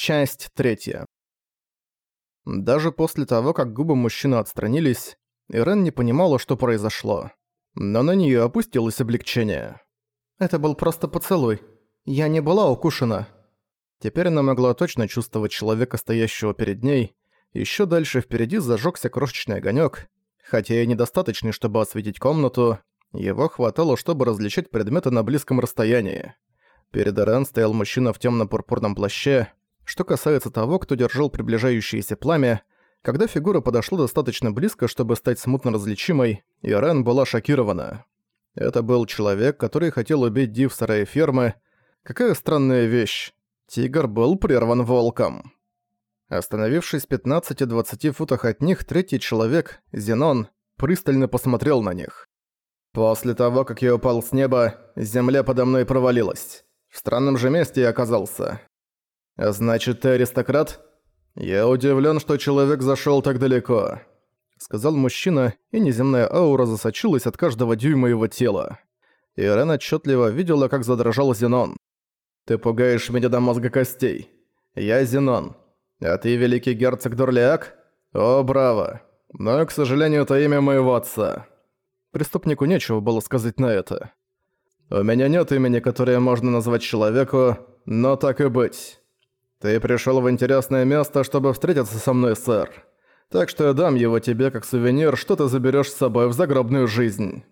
Часть третья. Даже после того, как губы мужчины отстранились, Ирен не понимала, что произошло. Но на неё опустилось облегчение. «Это был просто поцелуй. Я не была укушена». Теперь она могла точно чувствовать человека, стоящего перед ней. Ещё дальше впереди зажёгся крошечный огонёк. Хотя и недостаточный, чтобы осветить комнату, его хватало, чтобы различать предметы на близком расстоянии. Перед Ирен стоял мужчина в тёмно-пурпурном плаще, что касается того, кто держал приближающееся пламя, когда фигура подошла достаточно близко, чтобы стать смутно различимой, Ирен была шокирована. Это был человек, который хотел убить Ди в фермы. Какая странная вещь. Тигр был прерван волком. Остановившись в 15-20 футах от них, третий человек, Зенон, пристально посмотрел на них. «После того, как я упал с неба, земля подо мной провалилась. В странном же месте я оказался. «Значит, ты аристократ?» «Я удивлен, что человек зашел так далеко», — сказал мужчина, и неземная аура засочилась от каждого дюйма его тела. Ирен отчетливо видела, как задрожал Зенон. «Ты пугаешь меня до мозга костей. Я Зенон. А ты великий герцог Дурлиак? О, браво. Но, к сожалению, это имя моего отца». Преступнику нечего было сказать на это. «У меня нет имени, которое можно назвать человеку, но так и быть. «Ты пришёл в интересное место, чтобы встретиться со мной, сэр. Так что я дам его тебе как сувенир, что ты заберёшь с собой в загробную жизнь.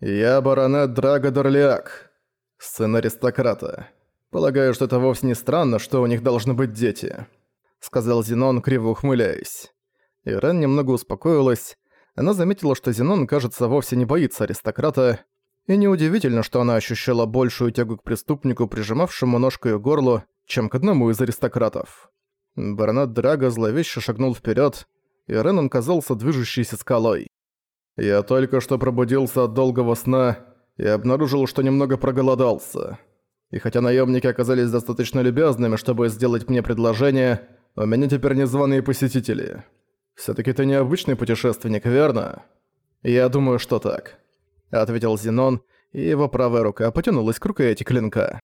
Я баронет Драго Дорлиак, сын аристократа. Полагаю, что это вовсе не странно, что у них должны быть дети», — сказал Зенон, криво ухмыляясь. Ирен немного успокоилась. Она заметила, что Зенон, кажется, вовсе не боится аристократа, и неудивительно, что она ощущала большую тягу к преступнику, прижимавшему ножкой к горлу, чем к одному из аристократов. Баронет Драго зловеще шагнул вперед, и Ренан казался движущейся скалой. «Я только что пробудился от долгого сна и обнаружил, что немного проголодался. И хотя наемники оказались достаточно любезными, чтобы сделать мне предложение, у меня теперь незваные посетители. все таки ты необычный путешественник, верно?» «Я думаю, что так», — ответил Зенон, и его правая рука потянулась к рукояти клинка.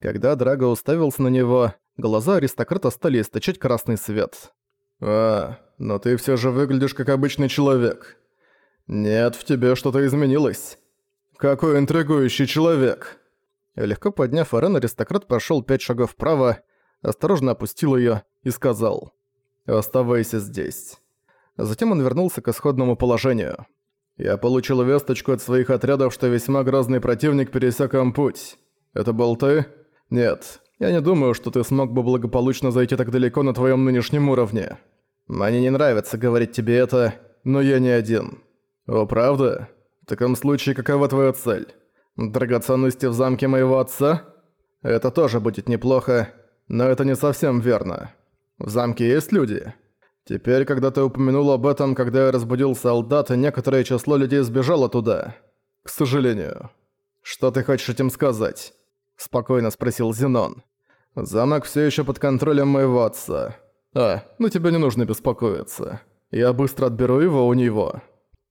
Когда Драго уставился на него, глаза аристократа стали источать красный свет. «А, но ты все же выглядишь как обычный человек. Нет, в тебе что-то изменилось. Какой интригующий человек!» Легко подняв арен, аристократ прошел пять шагов вправо, осторожно опустил ее и сказал «Оставайся здесь». Затем он вернулся к исходному положению. «Я получил весточку от своих отрядов, что весьма грозный противник пересек им путь. Это был ты?» «Нет, я не думаю, что ты смог бы благополучно зайти так далеко на твоем нынешнем уровне. Мне не нравится говорить тебе это, но я не один». «О, правда? В таком случае какова твоя цель? Драгоценности в замке моего отца? Это тоже будет неплохо, но это не совсем верно. В замке есть люди?» Теперь, когда ты упомянул об этом, когда я разбудил солдат, некоторое число людей сбежало туда. К сожалению. Что ты хочешь этим сказать? – спокойно спросил Зенон. «Замок все еще под контролем моего отца. А, ну тебе не нужно беспокоиться. Я быстро отберу его у него.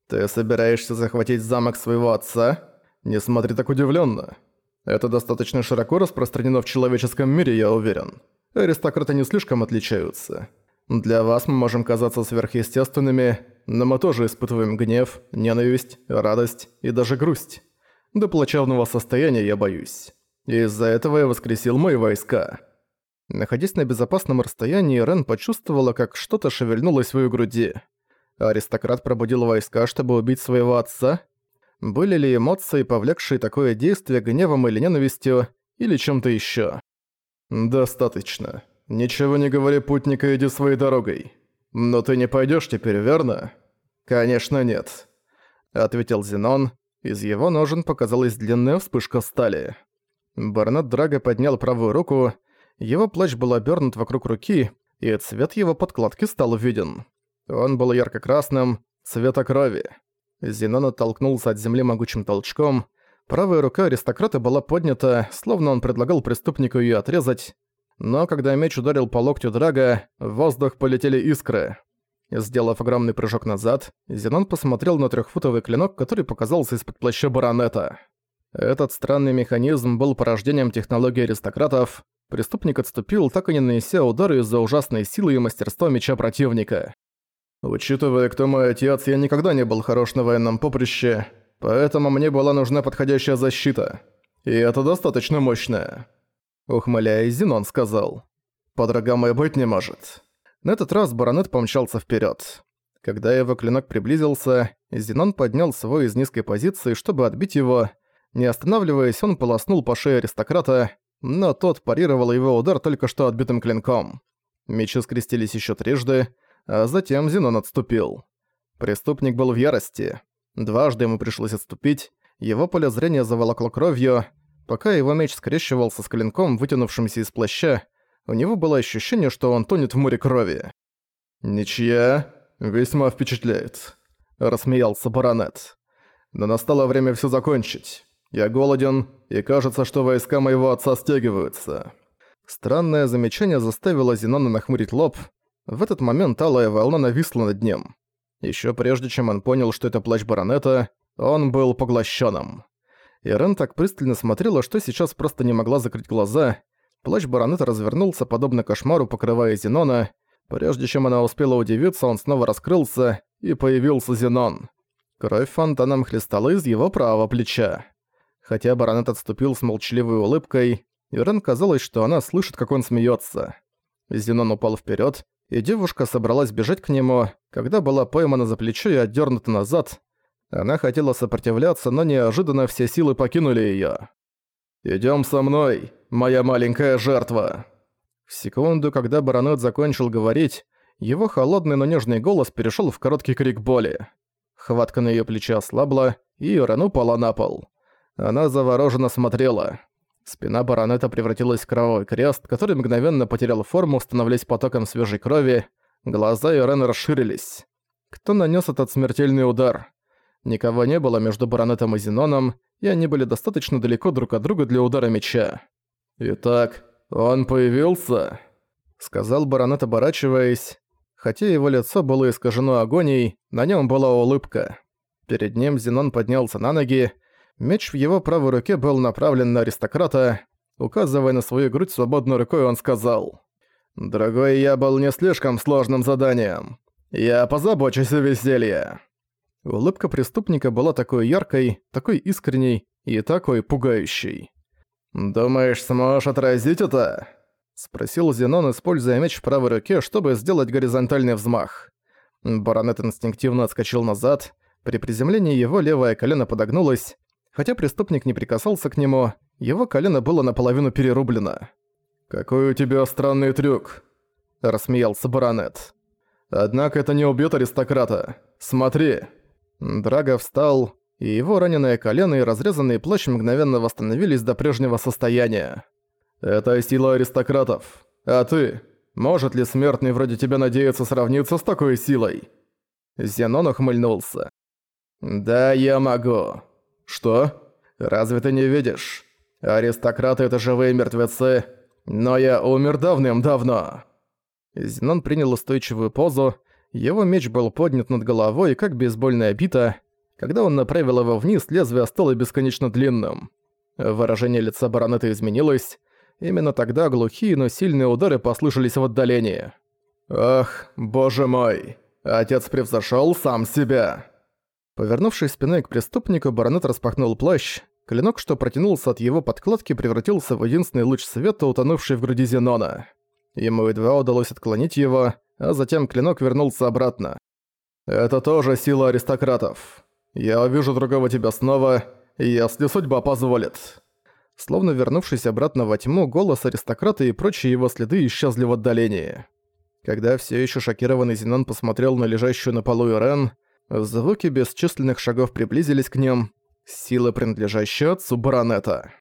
Ты собираешься захватить замок своего отца? Не смотри так удивленно. Это достаточно широко распространено в человеческом мире, я уверен. Аристократы не слишком отличаются. Для вас мы можем казаться сверхъестественными, но мы тоже испытываем гнев, ненависть, радость и даже грусть. До плачевного состояния я боюсь. Из-за этого я воскресил мои войска. Находясь на безопасном расстоянии, Рен почувствовала, как что-то шевельнулось в ее груди. Аристократ пробудил войска, чтобы убить своего отца? Были ли эмоции, повлекшие такое действие гневом или ненавистью, или чем-то еще? «Достаточно. Ничего не говори, путника, иди своей дорогой. Но ты не пойдешь теперь, верно?» «Конечно нет», — ответил Зенон. Из его ножен показалась длинная вспышка стали. Барнет Драго поднял правую руку, его плащ был обернут вокруг руки, и цвет его подкладки стал виден. Он был ярко-красным, цвета крови. Зенон оттолкнулся от земли могучим толчком, правая рука аристократа была поднята, словно он предлагал преступнику ее отрезать, но когда меч ударил по локтю Драга, в воздух полетели искры. Сделав огромный прыжок назад, Зенон посмотрел на трехфутовый клинок, который показался из-под плаща баронета. Этот странный механизм был порождением технологии аристократов. преступник отступил, так и не нанеся удары из-за ужасной силы и мастерства меча противника. «Учитывая, кто мой отец, я никогда не был хорош на военном поприще, поэтому мне была нужна подходящая защита. И это достаточно мощная». Ухмыляясь, Зенон сказал. «По и быть не может». На этот раз баронет помчался вперед. Когда его клинок приблизился, Зенон поднял свой из низкой позиции, чтобы отбить его. Не останавливаясь, он полоснул по шее аристократа, но тот парировал его удар только что отбитым клинком. Мечи скрестились еще трижды, а затем Зенон отступил. Преступник был в ярости. Дважды ему пришлось отступить, его поле зрения заволокло кровью. Пока его меч скрещивался с клинком, вытянувшимся из плаща, у него было ощущение, что он тонет в море крови. «Ничья весьма впечатляет», — рассмеялся баронет. «Но настало время все закончить. Я голоден, и кажется, что войска моего отца стягиваются». Странное замечание заставило Зенона нахмурить лоб. В этот момент алая волна нависла над ним. Еще прежде, чем он понял, что это плащ баронета, он был поглощенным. Ирен так пристально смотрела, что сейчас просто не могла закрыть глаза, Плащ баронета развернулся, подобно кошмару, покрывая Зенона. Прежде чем она успела удивиться, он снова раскрылся, и появился Зенон. Кровь фонтаном хлестала из его правого плеча. Хотя баронет отступил с молчаливой улыбкой, Ирен казалось, что она слышит, как он смеется. Зенон упал вперед, и девушка собралась бежать к нему, когда была поймана за плечо и отдернута назад. Она хотела сопротивляться, но неожиданно все силы покинули ее. Идем со мной, моя маленькая жертва!» В секунду, когда баронет закончил говорить, его холодный, но нежный голос перешел в короткий крик боли. Хватка на ее плече ослабла, и Ирен упала на пол. Она завороженно смотрела. Спина баронета превратилась в кровавый крест, который мгновенно потерял форму, становляясь потоком свежей крови. Глаза Ирен расширились. Кто нанес этот смертельный удар? Никого не было между баронетом и Зеноном, и они были достаточно далеко друг от друга для удара меча. «Итак, он появился?» — сказал баронет, оборачиваясь. Хотя его лицо было искажено агонией, на нем была улыбка. Перед ним Зенон поднялся на ноги, меч в его правой руке был направлен на аристократа. Указывая на свою грудь свободной рукой, он сказал, «Дорогой, я был не слишком сложным заданием. Я позабочусь о веселье». Улыбка преступника была такой яркой, такой искренней и такой пугающей. «Думаешь, сможешь отразить это?» — спросил Зенон, используя меч в правой руке, чтобы сделать горизонтальный взмах. Баронет инстинктивно отскочил назад. При приземлении его левое колено подогнулось. Хотя преступник не прикасался к нему, его колено было наполовину перерублено. «Какой у тебя странный трюк!» – рассмеялся баронет. «Однако это не убьет аристократа. Смотри!» Драго встал, и его раненое колено и разрезанный плащ мгновенно восстановились до прежнего состояния. «Это сила аристократов. А ты? Может ли смертный вроде тебя надеяться сравниться с такой силой?» Зенон ухмыльнулся. «Да, я могу». «Что? Разве ты не видишь? Аристократы — это живые мертвецы, но я умер давным-давно». Зенон принял устойчивую позу, его меч был поднят над головой, как бейсбольная бита. Когда он направил его вниз, лезвие стало бесконечно длинным. Выражение лица баронета изменилось. Именно тогда глухие, но сильные удары послышались в отдалении. «Ах, боже мой! Отец превзошел сам себя!» Повернувшись спиной к преступнику, баронет распахнул плащ. Клинок, что протянулся от его подкладки, превратился в единственный луч света, утонувший в груди Зенона. Ему едва удалось отклонить его, а затем клинок вернулся обратно. «Это тоже сила аристократов. Я увижу другого тебя снова, если судьба позволит». Словно вернувшись обратно во тьму, голос аристократа и прочие его следы исчезли в отдалении. Когда все еще шокированный Зенон посмотрел на лежащую на полу Ирен, звуки бесчисленных шагов приблизились к ним, силы, принадлежащие отцу баронета.